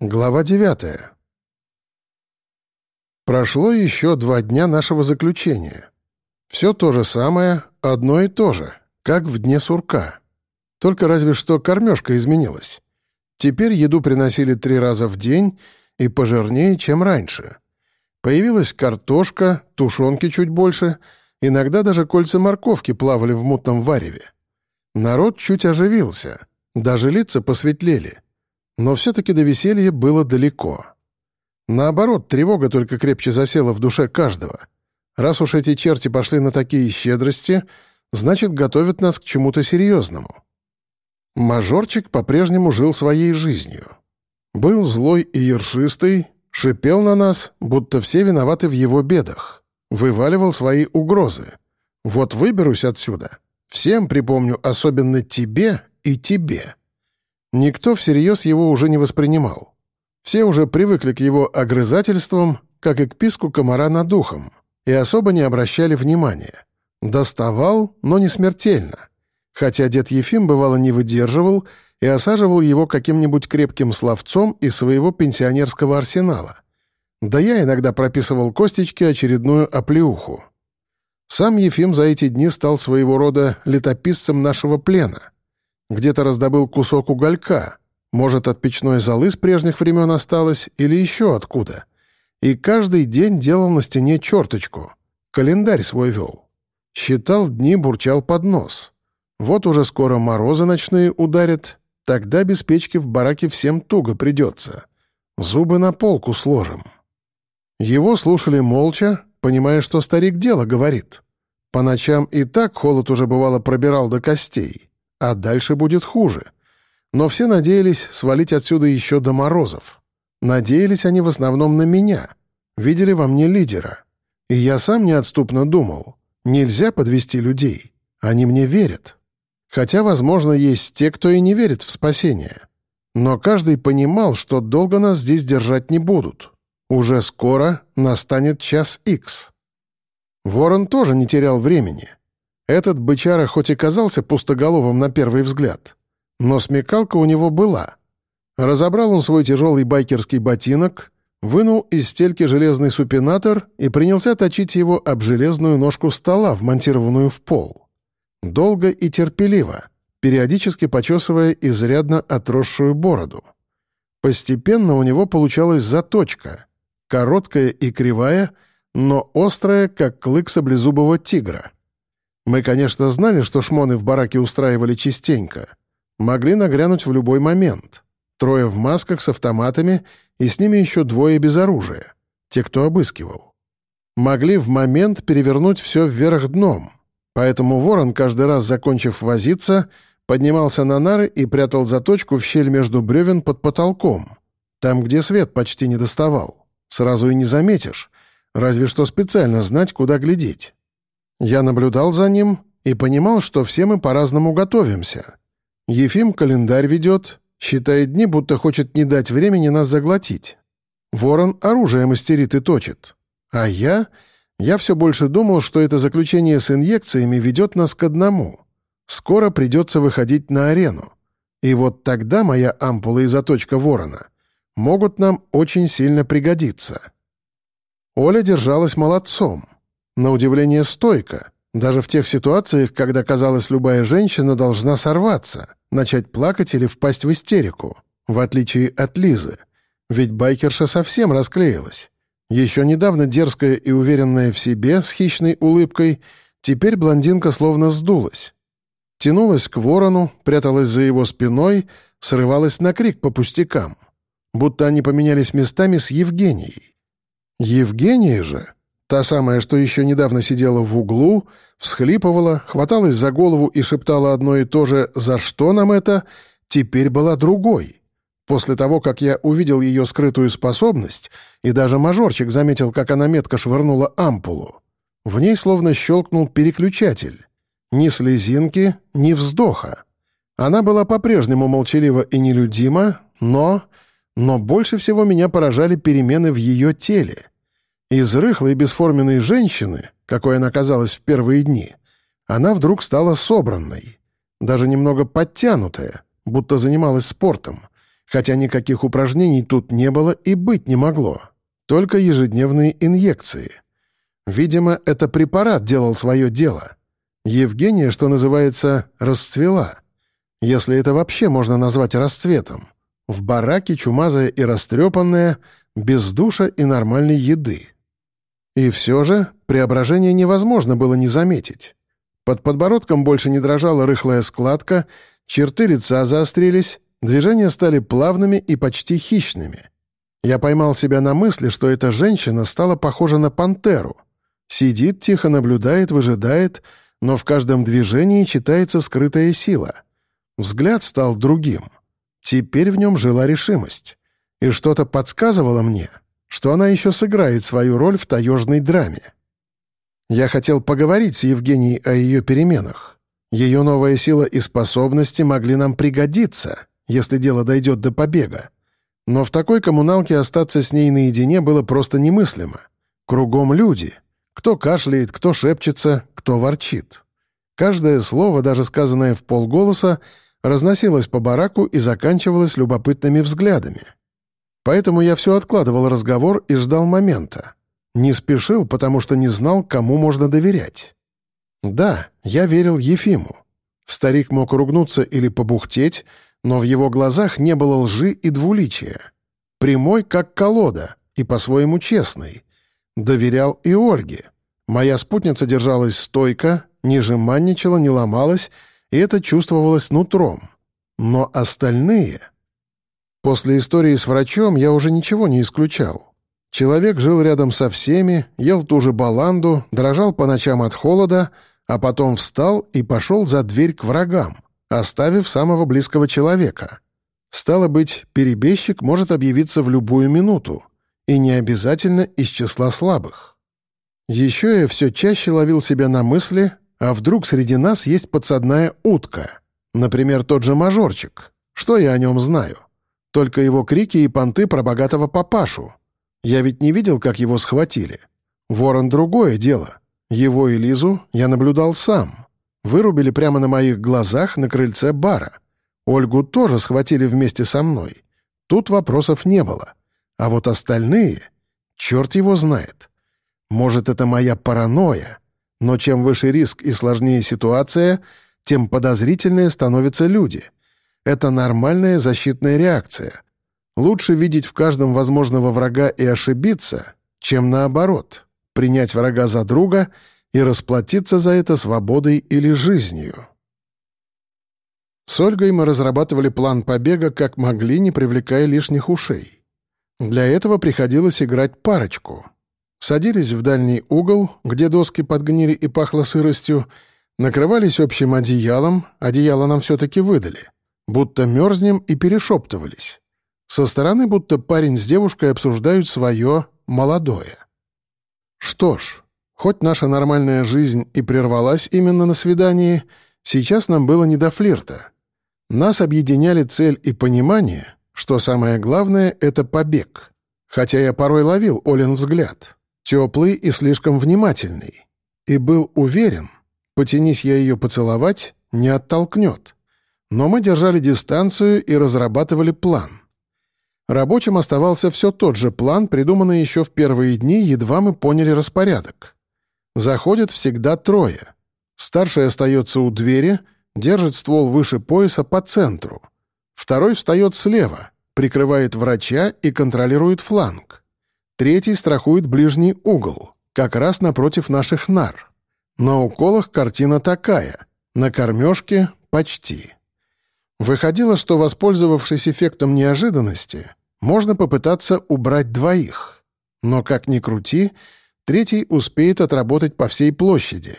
Глава девятая. Прошло еще два дня нашего заключения. Все то же самое, одно и то же, как в дне сурка. Только разве что кормежка изменилась. Теперь еду приносили три раза в день и пожирнее, чем раньше. Появилась картошка, тушенки чуть больше, иногда даже кольца морковки плавали в мутном вареве. Народ чуть оживился, даже лица посветлели — но все-таки до веселья было далеко. Наоборот, тревога только крепче засела в душе каждого. Раз уж эти черти пошли на такие щедрости, значит, готовят нас к чему-то серьезному. Мажорчик по-прежнему жил своей жизнью. Был злой и ершистый, шипел на нас, будто все виноваты в его бедах, вываливал свои угрозы. Вот выберусь отсюда, всем припомню, особенно тебе и тебе. Никто всерьез его уже не воспринимал. Все уже привыкли к его огрызательствам, как и к писку комара над духом, и особо не обращали внимания. Доставал, но не смертельно. Хотя дед Ефим бывало не выдерживал и осаживал его каким-нибудь крепким словцом из своего пенсионерского арсенала. Да я иногда прописывал Костечке очередную оплеуху. Сам Ефим за эти дни стал своего рода летописцем нашего плена — где-то раздобыл кусок уголька, может, от печной золы с прежних времен осталось или еще откуда. И каждый день делал на стене черточку. Календарь свой вел. Считал дни, бурчал под нос. Вот уже скоро морозы ночные ударят, тогда без печки в бараке всем туго придется. Зубы на полку сложим. Его слушали молча, понимая, что старик дело говорит. По ночам и так холод уже бывало пробирал до костей. А дальше будет хуже. Но все надеялись свалить отсюда еще до морозов. Надеялись они в основном на меня. Видели во мне лидера. И я сам неотступно думал, нельзя подвести людей. Они мне верят. Хотя, возможно, есть те, кто и не верит в спасение. Но каждый понимал, что долго нас здесь держать не будут. Уже скоро настанет час икс. Ворон тоже не терял времени. Этот бычара хоть и казался пустоголовым на первый взгляд, но смекалка у него была. Разобрал он свой тяжелый байкерский ботинок, вынул из стельки железный супинатор и принялся точить его об железную ножку стола, вмонтированную в пол. Долго и терпеливо, периодически почесывая изрядно отросшую бороду. Постепенно у него получалась заточка, короткая и кривая, но острая, как клык саблезубого тигра — мы, конечно, знали, что шмоны в бараке устраивали частенько. Могли нагрянуть в любой момент. Трое в масках с автоматами, и с ними еще двое без оружия. Те, кто обыскивал. Могли в момент перевернуть все вверх дном. Поэтому ворон, каждый раз закончив возиться, поднимался на нары и прятал заточку в щель между бревен под потолком. Там, где свет почти не доставал. Сразу и не заметишь. Разве что специально знать, куда глядеть. Я наблюдал за ним и понимал, что все мы по-разному готовимся. Ефим календарь ведет, считает дни, будто хочет не дать времени нас заглотить. Ворон оружие мастерит и точит. А я... Я все больше думал, что это заключение с инъекциями ведет нас к одному. Скоро придется выходить на арену. И вот тогда моя ампула и заточка ворона могут нам очень сильно пригодиться. Оля держалась молодцом — на удивление стойко, даже в тех ситуациях, когда, казалось, любая женщина должна сорваться, начать плакать или впасть в истерику, в отличие от Лизы. Ведь байкерша совсем расклеилась. Еще недавно дерзкая и уверенная в себе, с хищной улыбкой, теперь блондинка словно сдулась. Тянулась к ворону, пряталась за его спиной, срывалась на крик по пустякам. Будто они поменялись местами с Евгенией. Евгения же Та самая, что еще недавно сидела в углу, всхлипывала, хваталась за голову и шептала одно и то же «За что нам это?», теперь была другой. После того, как я увидел ее скрытую способность, и даже мажорчик заметил, как она метко швырнула ампулу, в ней словно щелкнул переключатель. Ни слезинки, ни вздоха. Она была по-прежнему молчалива и нелюдима, но... Но больше всего меня поражали перемены в ее теле — из рыхлой бесформенной женщины, какой она казалась в первые дни, она вдруг стала собранной, даже немного подтянутая, будто занималась спортом, хотя никаких упражнений тут не было и быть не могло. Только ежедневные инъекции. Видимо, это препарат делал свое дело. Евгения, что называется, расцвела. Если это вообще можно назвать расцветом. В бараке чумазая и растрепанная, без душа и нормальной еды. И все же преображение невозможно было не заметить. Под подбородком больше не дрожала рыхлая складка, черты лица заострились, движения стали плавными и почти хищными. Я поймал себя на мысли, что эта женщина стала похожа на пантеру. Сидит, тихо наблюдает, выжидает, но в каждом движении читается скрытая сила. Взгляд стал другим. Теперь в нем жила решимость. И что-то подсказывало мне, что она еще сыграет свою роль в таежной драме. Я хотел поговорить с Евгенией о ее переменах. Ее новая сила и способности могли нам пригодиться, если дело дойдет до побега. Но в такой коммуналке остаться с ней наедине было просто немыслимо. Кругом люди. Кто кашляет, кто шепчется, кто ворчит. Каждое слово, даже сказанное в полголоса, разносилось по бараку и заканчивалось любопытными взглядами. Поэтому я все откладывал разговор и ждал момента. Не спешил, потому что не знал, кому можно доверять. Да, я верил Ефиму. Старик мог ругнуться или побухтеть, но в его глазах не было лжи и двуличия. Прямой, как колода, и по-своему честный. Доверял и Ольге. Моя спутница держалась стойко, не жеманничала, не ломалась, и это чувствовалось нутром. Но остальные... После истории с врачом я уже ничего не исключал. Человек жил рядом со всеми, ел ту же баланду, дрожал по ночам от холода, а потом встал и пошел за дверь к врагам, оставив самого близкого человека. Стало быть, перебежчик может объявиться в любую минуту, и не обязательно из числа слабых. Еще я все чаще ловил себя на мысли, а вдруг среди нас есть подсадная утка, например, тот же мажорчик. Что я о нем знаю? Только его крики и понты про богатого папашу — я ведь не видел, как его схватили. Ворон — другое дело. Его и Лизу я наблюдал сам. Вырубили прямо на моих глазах на крыльце бара. Ольгу тоже схватили вместе со мной. Тут вопросов не было. А вот остальные... Черт его знает. Может, это моя паранойя. Но чем выше риск и сложнее ситуация, тем подозрительнее становятся люди. Это нормальная защитная реакция — Лучше видеть в каждом возможного врага и ошибиться, чем наоборот, принять врага за друга и расплатиться за это свободой или жизнью. С Ольгой мы разрабатывали план побега как могли, не привлекая лишних ушей. Для этого приходилось играть парочку. Садились в дальний угол, где доски подгнили и пахло сыростью, накрывались общим одеялом, одеяло нам все-таки выдали, будто мерзнем и перешептывались. Со стороны будто парень с девушкой обсуждают свое молодое. Что ж, хоть наша нормальная жизнь и прервалась именно на свидании, сейчас нам было не до флирта. Нас объединяли цель и понимание, что самое главное — это побег. Хотя я порой ловил Олен взгляд, теплый и слишком внимательный, и был уверен, потянись я ее поцеловать, не оттолкнет. Но мы держали дистанцию и разрабатывали план — Рабочим оставался все тот же план, придуманный еще в первые дни, едва мы поняли распорядок. Заходят всегда трое. Старший остается у двери, держит ствол выше пояса по центру. Второй встает слева, прикрывает врача и контролирует фланг. Третий страхует ближний угол, как раз напротив наших нар. На уколах картина такая, на кормежке — почти. Выходило, что, воспользовавшись эффектом неожиданности, можно попытаться убрать двоих. Но, как ни крути, третий успеет отработать по всей площади.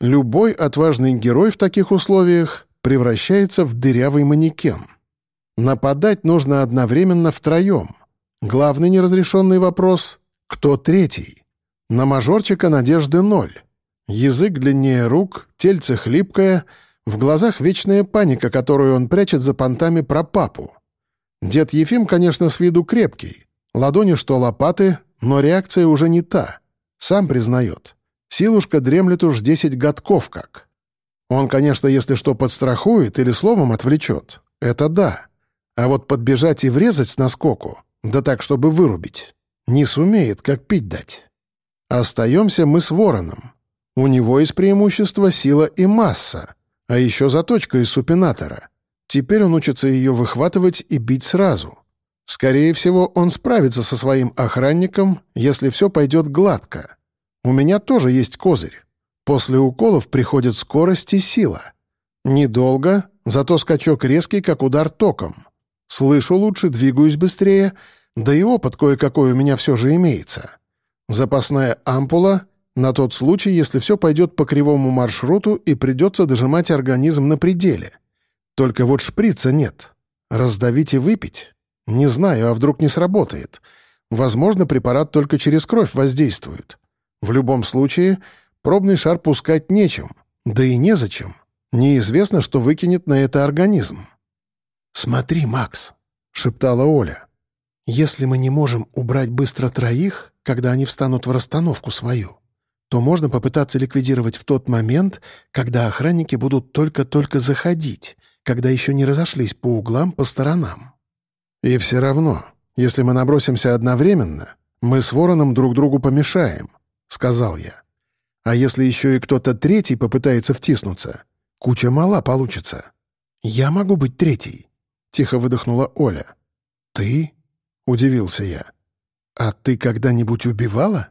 Любой отважный герой в таких условиях превращается в дырявый манекен. Нападать нужно одновременно втроем. Главный неразрешенный вопрос — кто третий? На мажорчика надежды ноль. Язык длиннее рук, тельце хлипкое — в глазах вечная паника, которую он прячет за понтами про папу. Дед Ефим, конечно, с виду крепкий. Ладони что лопаты, но реакция уже не та. Сам признает. Силушка дремлет уж десять годков как. Он, конечно, если что подстрахует или словом отвлечет, это да. А вот подбежать и врезать с наскоку, да так, чтобы вырубить, не сумеет, как пить дать. Остаемся мы с вороном. У него есть преимущество сила и масса, а еще заточка из супинатора. Теперь он учится ее выхватывать и бить сразу. Скорее всего, он справится со своим охранником, если все пойдет гладко. У меня тоже есть козырь. После уколов приходит скорость и сила. Недолго, зато скачок резкий, как удар током. Слышу лучше, двигаюсь быстрее, да и опыт кое-какой у меня все же имеется. Запасная ампула на тот случай, если все пойдет по кривому маршруту и придется дожимать организм на пределе. Только вот шприца нет. Раздавить и выпить? Не знаю, а вдруг не сработает. Возможно, препарат только через кровь воздействует. В любом случае, пробный шар пускать нечем, да и незачем. Неизвестно, что выкинет на это организм. «Смотри, Макс», — шептала Оля. «Если мы не можем убрать быстро троих, когда они встанут в расстановку свою, то можно попытаться ликвидировать в тот момент, когда охранники будут только-только заходить, когда еще не разошлись по углам, по сторонам. И все равно, если мы набросимся одновременно, мы с вороном друг другу помешаем, — сказал я. А если еще и кто-то третий попытается втиснуться, куча мала получится. «Я могу быть третий», — тихо выдохнула Оля. «Ты?» — удивился я. «А ты когда-нибудь убивала?»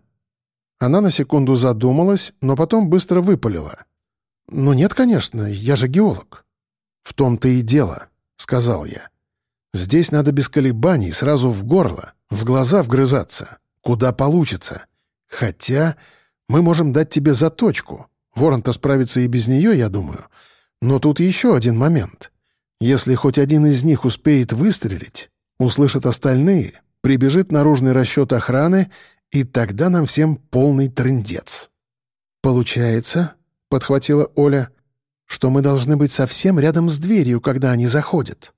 Она на секунду задумалась, но потом быстро выпалила. «Ну нет, конечно, я же геолог». «В том-то и дело», — сказал я. «Здесь надо без колебаний, сразу в горло, в глаза вгрызаться, куда получится. Хотя мы можем дать тебе заточку. Ворон-то справится и без нее, я думаю. Но тут еще один момент. Если хоть один из них успеет выстрелить, услышат остальные, прибежит наружный расчет охраны и тогда нам всем полный трындец. «Получается», — подхватила Оля, «что мы должны быть совсем рядом с дверью, когда они заходят».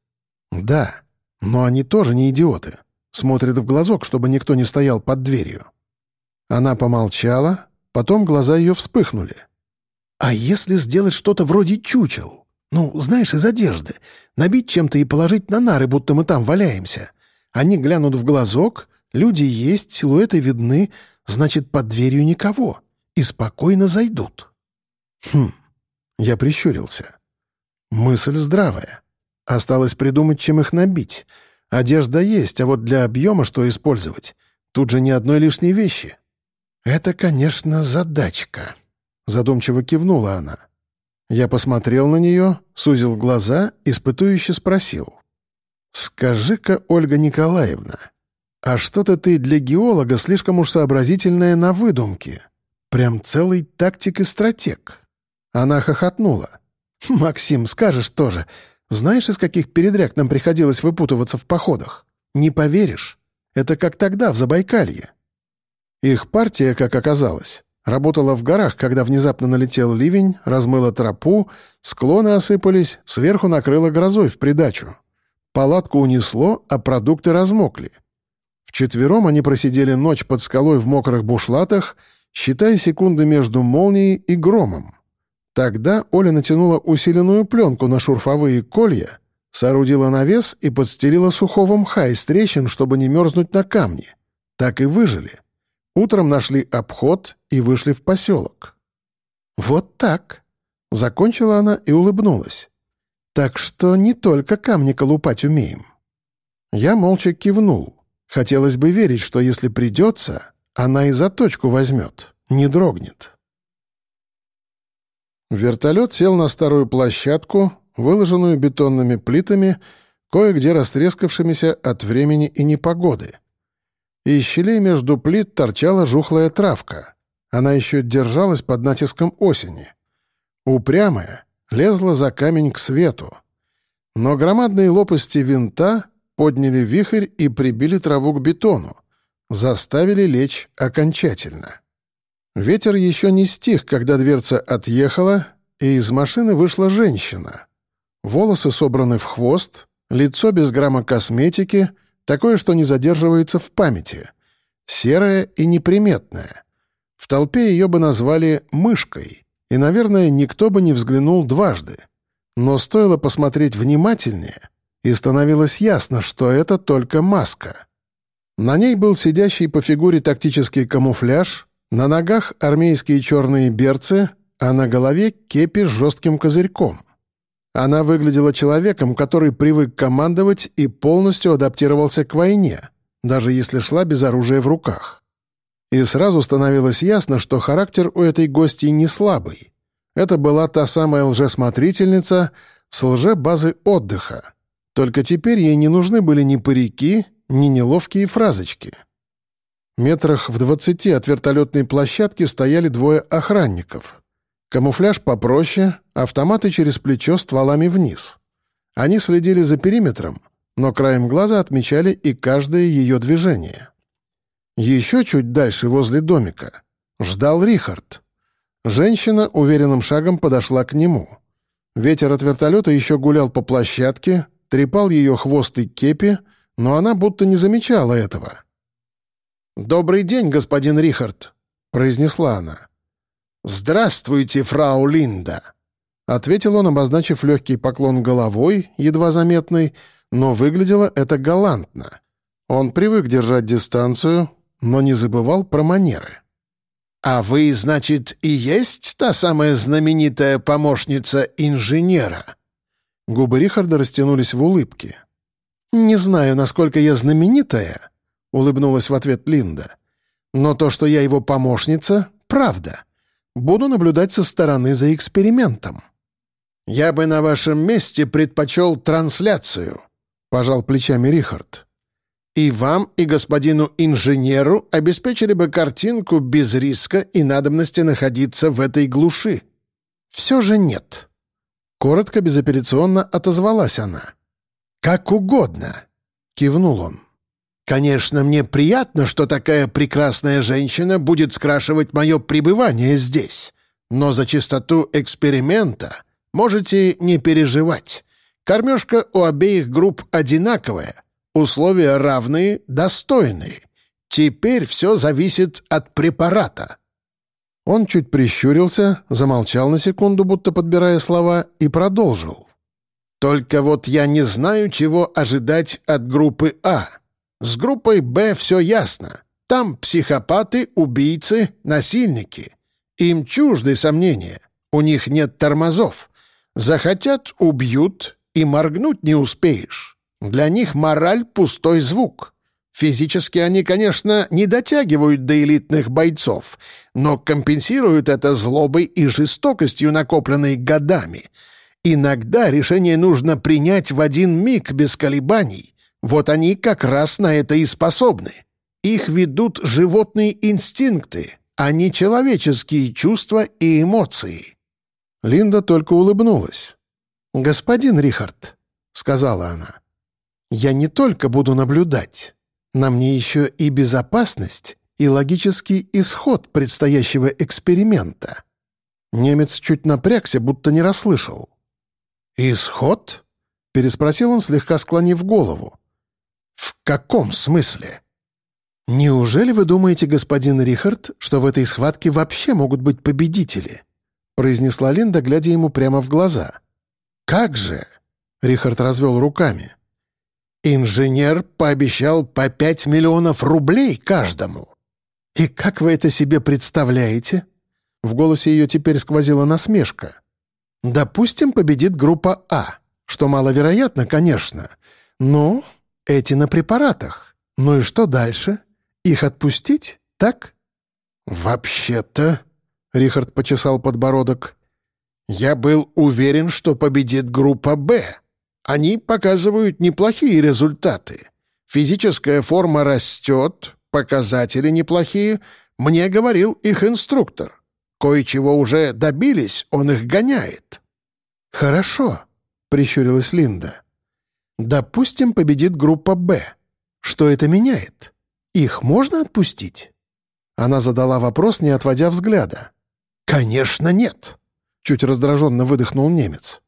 «Да, но они тоже не идиоты. Смотрят в глазок, чтобы никто не стоял под дверью». Она помолчала, потом глаза ее вспыхнули. «А если сделать что-то вроде чучел? Ну, знаешь, из одежды. Набить чем-то и положить на нары, будто мы там валяемся. Они глянут в глазок, Люди есть, силуэты видны, значит, под дверью никого. И спокойно зайдут. Хм, я прищурился. Мысль здравая. Осталось придумать, чем их набить. Одежда есть, а вот для объема что использовать? Тут же ни одной лишней вещи. Это, конечно, задачка. Задумчиво кивнула она. Я посмотрел на нее, сузил глаза, испытующе спросил. «Скажи-ка, Ольга Николаевна, «А что-то ты для геолога слишком уж сообразительная на выдумке. Прям целый тактик и стратег». Она хохотнула. «Максим, скажешь тоже. Знаешь, из каких передряг нам приходилось выпутываться в походах? Не поверишь. Это как тогда, в Забайкалье». Их партия, как оказалось, работала в горах, когда внезапно налетел ливень, размыло тропу, склоны осыпались, сверху накрыло грозой в придачу. Палатку унесло, а продукты размокли. Вчетвером они просидели ночь под скалой в мокрых бушлатах, считая секунды между молнией и громом. Тогда Оля натянула усиленную пленку на шурфовые колья, соорудила навес и подстелила сухого мха из трещин, чтобы не мерзнуть на камне. Так и выжили. Утром нашли обход и вышли в поселок. «Вот так», — закончила она и улыбнулась. «Так что не только камни колупать умеем». Я молча кивнул. Хотелось бы верить, что если придется, она и заточку возьмет, не дрогнет. Вертолет сел на старую площадку, выложенную бетонными плитами, кое-где растрескавшимися от времени и непогоды. Из щелей между плит торчала жухлая травка. Она еще держалась под натиском осени. Упрямая, лезла за камень к свету. Но громадные лопасти винта подняли вихрь и прибили траву к бетону, заставили лечь окончательно. Ветер еще не стих, когда дверца отъехала, и из машины вышла женщина. Волосы собраны в хвост, лицо без грамма косметики, такое, что не задерживается в памяти, серое и неприметное. В толпе ее бы назвали «мышкой», и, наверное, никто бы не взглянул дважды. Но стоило посмотреть внимательнее — и становилось ясно, что это только маска. На ней был сидящий по фигуре тактический камуфляж, на ногах армейские черные берцы, а на голове кепи с жестким козырьком. Она выглядела человеком, который привык командовать и полностью адаптировался к войне, даже если шла без оружия в руках. И сразу становилось ясно, что характер у этой гости не слабый. Это была та самая лжесмотрительница с лже-базы отдыха. Только теперь ей не нужны были ни парики, ни неловкие фразочки. Метрах в двадцати от вертолетной площадки стояли двое охранников. Камуфляж попроще, автоматы через плечо стволами вниз. Они следили за периметром, но краем глаза отмечали и каждое ее движение. Еще чуть дальше, возле домика, ждал Рихард. Женщина уверенным шагом подошла к нему. Ветер от вертолета еще гулял по площадке, трепал ее хвост и кепи, но она будто не замечала этого. «Добрый день, господин Рихард», — произнесла она. «Здравствуйте, фрау Линда», — ответил он, обозначив легкий поклон головой, едва заметный, но выглядело это галантно. Он привык держать дистанцию, но не забывал про манеры. «А вы, значит, и есть та самая знаменитая помощница инженера?» Губы Рихарда растянулись в улыбке. «Не знаю, насколько я знаменитая», — улыбнулась в ответ Линда. «Но то, что я его помощница, — правда. Буду наблюдать со стороны за экспериментом». «Я бы на вашем месте предпочел трансляцию», — пожал плечами Рихард. И вам, и господину инженеру обеспечили бы картинку без риска и надобности находиться в этой глуши. Все же нет. Коротко, безапелляционно отозвалась она. «Как угодно», — кивнул он. «Конечно, мне приятно, что такая прекрасная женщина будет скрашивать мое пребывание здесь, но за чистоту эксперимента можете не переживать. Кормежка у обеих групп одинаковая — Условия равные, достойные. Теперь все зависит от препарата». Он чуть прищурился, замолчал на секунду, будто подбирая слова, и продолжил. «Только вот я не знаю, чего ожидать от группы А. С группой Б все ясно. Там психопаты, убийцы, насильники. Им чужды сомнения. У них нет тормозов. Захотят — убьют, и моргнуть не успеешь. Для них мораль — пустой звук. Физически они, конечно, не дотягивают до элитных бойцов, но компенсируют это злобой и жестокостью, накопленной годами. Иногда решение нужно принять в один миг без колебаний. Вот они как раз на это и способны. Их ведут животные инстинкты, а не человеческие чувства и эмоции. Линда только улыбнулась. «Господин Рихард», — сказала она, — я не только буду наблюдать. На мне еще и безопасность, и логический исход предстоящего эксперимента». Немец чуть напрягся, будто не расслышал. «Исход?» — переспросил он, слегка склонив голову. «В каком смысле?» «Неужели вы думаете, господин Рихард, что в этой схватке вообще могут быть победители?» — произнесла Линда, глядя ему прямо в глаза. «Как же?» — Рихард развел руками. Инженер пообещал по пять миллионов рублей каждому. И как вы это себе представляете? В голосе ее теперь сквозила насмешка. Допустим, победит группа А, что маловероятно, конечно. Но эти на препаратах. Ну и что дальше? Их отпустить, так? Вообще-то, Рихард почесал подбородок, я был уверен, что победит группа «Б». Они показывают неплохие результаты. Физическая форма растет, показатели неплохие. Мне говорил их инструктор. Кое-чего уже добились, он их гоняет». «Хорошо», — прищурилась Линда. «Допустим, победит группа «Б». Что это меняет? Их можно отпустить?» Она задала вопрос, не отводя взгляда. «Конечно, нет», — чуть раздраженно выдохнул немец.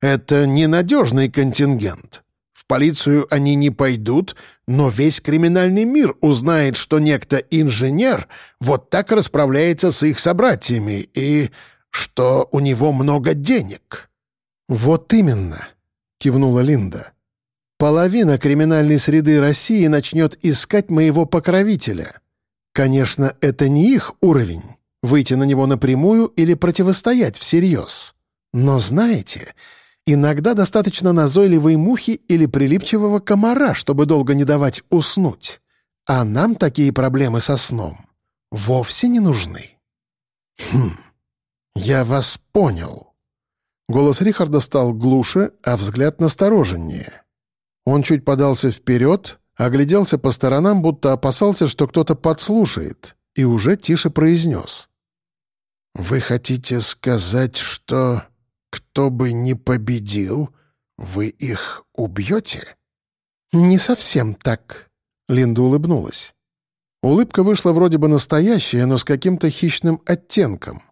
Это ненадежный контингент. В полицию они не пойдут, но весь криминальный мир узнает, что некто инженер вот так расправляется с их собратьями и что у него много денег». «Вот именно», — кивнула Линда. половина криминальной среды России начнет искать моего покровителя. Конечно, это не их уровень — выйти на него напрямую или противостоять всерьез. Но знаете, иногда достаточно назойливой мухи или прилипчивого комара, чтобы долго не давать уснуть. А нам такие проблемы со сном вовсе не нужны. Хм, я вас понял. Голос Рихарда стал глуше, а взгляд настороженнее. Он чуть подался вперед, огляделся по сторонам, будто опасался, что кто-то подслушает, и уже тише произнес. «Вы хотите сказать, что кто бы ни победил, вы их убьете?» «Не совсем так», — Линда улыбнулась. Улыбка вышла вроде бы настоящая, но с каким-то хищным оттенком.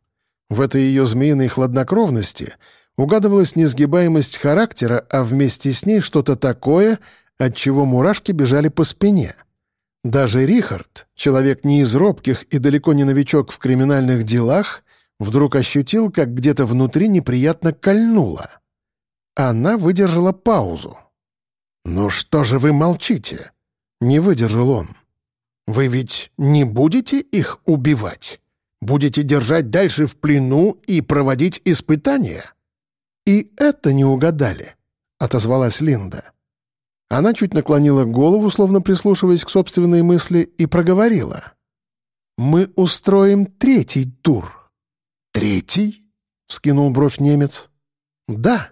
В этой ее змеиной хладнокровности угадывалась несгибаемость характера, а вместе с ней что-то такое, от чего мурашки бежали по спине. Даже Рихард, человек не из робких и далеко не новичок в криминальных делах, вдруг ощутил, как где-то внутри неприятно кольнуло. Она выдержала паузу. «Ну что же вы молчите?» — не выдержал он. Вы ведь не будете их убивать? Будете держать дальше в плену и проводить испытания?» «И это не угадали», — отозвалась Линда. Она чуть наклонила голову, словно прислушиваясь к собственной мысли, и проговорила. «Мы устроим третий тур». «Третий?» — вскинул бровь немец. «Да.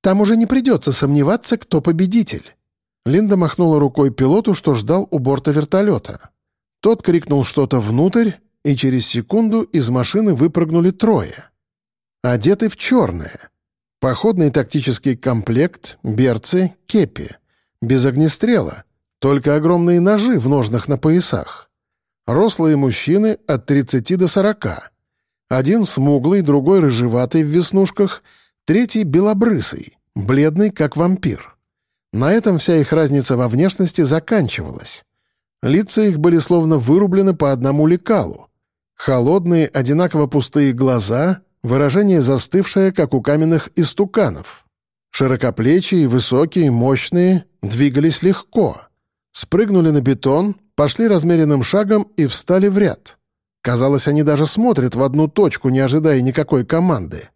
Там уже не придется сомневаться, кто победитель». Линда махнула рукой пилоту, что ждал у борта вертолета. Тот крикнул что-то внутрь, и через секунду из машины выпрыгнули трое. Одеты в черное. Походный тактический комплект, берцы, кепи. Без огнестрела, только огромные ножи в ножнах на поясах. Рослые мужчины от 30 до 40. Один смуглый, другой рыжеватый в веснушках, третий белобрысый, бледный, как вампир. На этом вся их разница во внешности заканчивалась. Лица их были словно вырублены по одному лекалу. Холодные, одинаково пустые глаза, выражение застывшее, как у каменных истуканов. Широкоплечие, высокие, мощные, двигались легко. Спрыгнули на бетон, пошли размеренным шагом и встали в ряд. Казалось, они даже смотрят в одну точку, не ожидая никакой команды.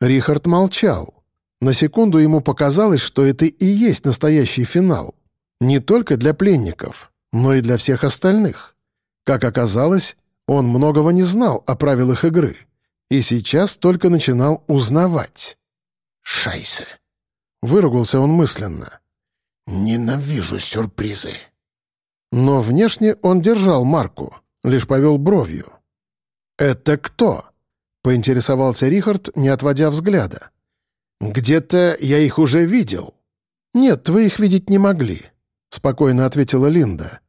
Рихард молчал. На секунду ему показалось, что это и есть настоящий финал. Не только для пленников но и для всех остальных. Как оказалось, он многого не знал о правилах игры и сейчас только начинал узнавать. «Шайсе!» — выругался он мысленно. «Ненавижу сюрпризы!» Но внешне он держал марку, лишь повел бровью. «Это кто?» — поинтересовался Рихард, не отводя взгляда. «Где-то я их уже видел». «Нет, вы их видеть не могли. — спокойно ответила Линда.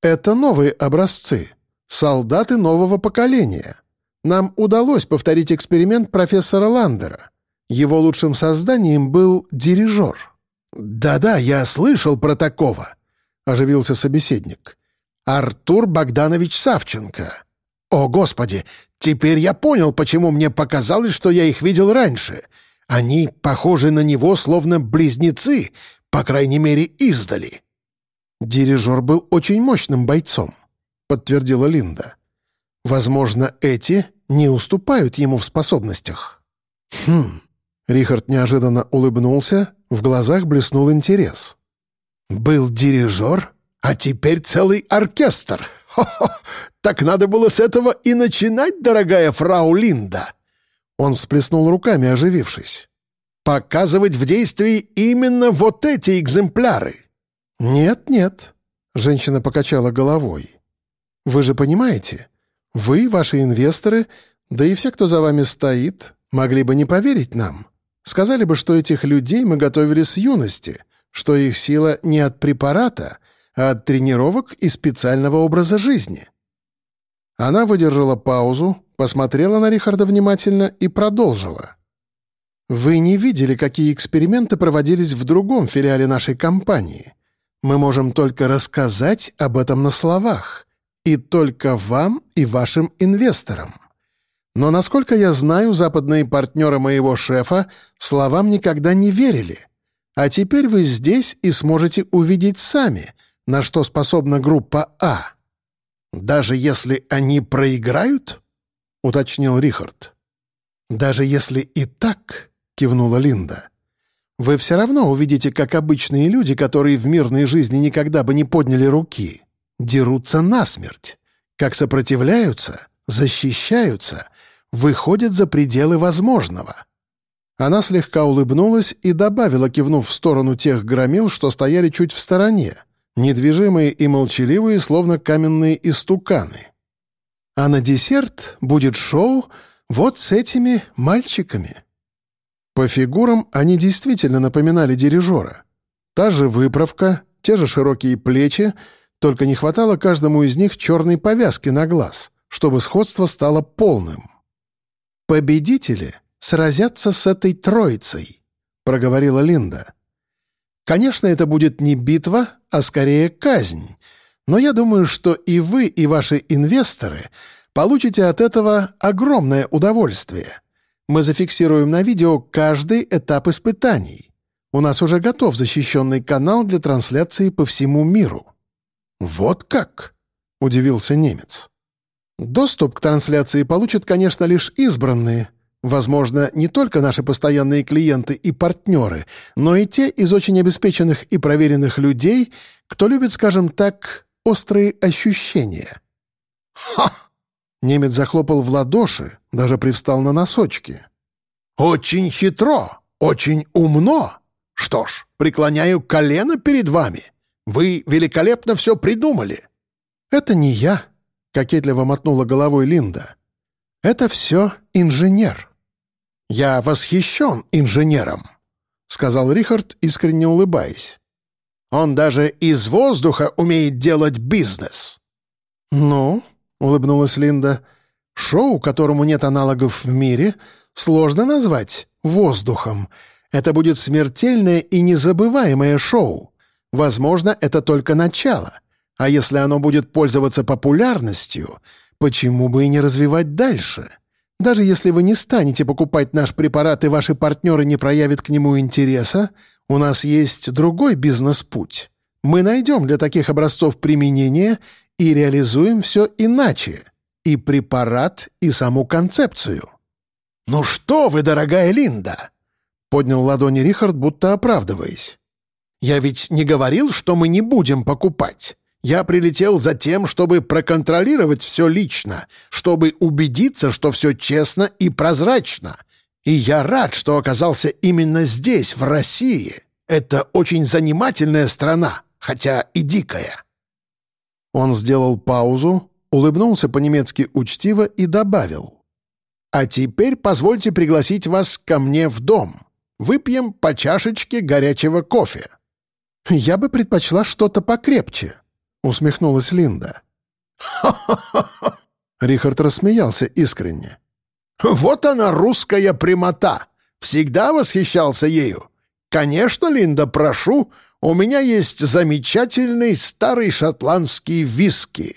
«Это новые образцы, солдаты нового поколения. Нам удалось повторить эксперимент профессора Ландера. Его лучшим созданием был дирижер». «Да-да, я слышал про такого», — оживился собеседник. «Артур Богданович Савченко. О, Господи, теперь я понял, почему мне показалось, что я их видел раньше. Они похожи на него, словно близнецы, по крайней мере, издали». «Дирижер был очень мощным бойцом», — подтвердила Линда. «Возможно, эти не уступают ему в способностях». «Хм...» — Рихард неожиданно улыбнулся, в глазах блеснул интерес. «Был дирижер, а теперь целый оркестр. Хо-хо! Так надо было с этого и начинать, дорогая фрау Линда!» Он всплеснул руками, оживившись. «Показывать в действии именно вот эти экземпляры!» «Нет-нет», — женщина покачала головой. «Вы же понимаете, вы, ваши инвесторы, да и все, кто за вами стоит, могли бы не поверить нам. Сказали бы, что этих людей мы готовили с юности, что их сила не от препарата, а от тренировок и специального образа жизни». Она выдержала паузу, посмотрела на Рихарда внимательно и продолжила. «Вы не видели, какие эксперименты проводились в другом филиале нашей компании. Мы можем только рассказать об этом на словах, и только вам и вашим инвесторам. Но, насколько я знаю, западные партнеры моего шефа словам никогда не верили. А теперь вы здесь и сможете увидеть сами, на что способна группа А. Даже если они проиграют? — уточнил Рихард. «Даже если и так», — кивнула Линда, — «вы все равно увидите, как обычные люди, которые в мирной жизни никогда бы не подняли руки, дерутся насмерть, как сопротивляются, защищаются, выходят за пределы возможного». Она слегка улыбнулась и добавила, кивнув в сторону тех громил, что стояли чуть в стороне, недвижимые и молчаливые, словно каменные истуканы. «А на десерт будет шоу вот с этими мальчиками». По фигурам они действительно напоминали дирижера. Та же выправка, те же широкие плечи, только не хватало каждому из них черной повязки на глаз, чтобы сходство стало полным. «Победители сразятся с этой троицей», — проговорила Линда. «Конечно, это будет не битва, а скорее казнь, но я думаю, что и вы, и ваши инвесторы получите от этого огромное удовольствие. Мы зафиксируем на видео каждый этап испытаний. У нас уже готов защищенный канал для трансляции по всему миру». «Вот как?» — удивился немец. «Доступ к трансляции получат, конечно, лишь избранные, Возможно, не только наши постоянные клиенты и партнеры, но и те из очень обеспеченных и проверенных людей, кто любит, скажем так, острые ощущения. «Ха!» Немец захлопал в ладоши, даже привстал на носочки. «Очень хитро, очень умно. Что ж, преклоняю колено перед вами. Вы великолепно все придумали». «Это не я», — кокетливо мотнула головой Линда. «Это все инженер». «Я восхищен инженером», — сказал Рихард, искренне улыбаясь. «Он даже из воздуха умеет делать бизнес». «Ну», — улыбнулась Линда, — «шоу, которому нет аналогов в мире, сложно назвать воздухом. Это будет смертельное и незабываемое шоу. Возможно, это только начало. А если оно будет пользоваться популярностью, почему бы и не развивать дальше?» Даже если вы не станете покупать наш препарат и ваши партнеры не проявят к нему интереса, у нас есть другой бизнес-путь. Мы найдем для таких образцов применения и реализуем все иначе. И препарат, и саму концепцию». «Ну что вы, дорогая Линда!» — поднял ладони Рихард, будто оправдываясь. «Я ведь не говорил, что мы не будем покупать. Я прилетел за тем, чтобы проконтролировать все лично, чтобы убедиться, что все честно и прозрачно. И я рад, что оказался именно здесь, в России. Это очень занимательная страна, хотя и дикая». Он сделал паузу, улыбнулся по-немецки учтиво и добавил. «А теперь позвольте пригласить вас ко мне в дом. Выпьем по чашечке горячего кофе». «Я бы предпочла что-то покрепче», усмехнулась Линда. «Ха-ха-ха!» Рихард рассмеялся искренне. «Вот она, русская прямота! Всегда восхищался ею. Конечно, Линда, прошу, у меня есть замечательный старый шотландский виски».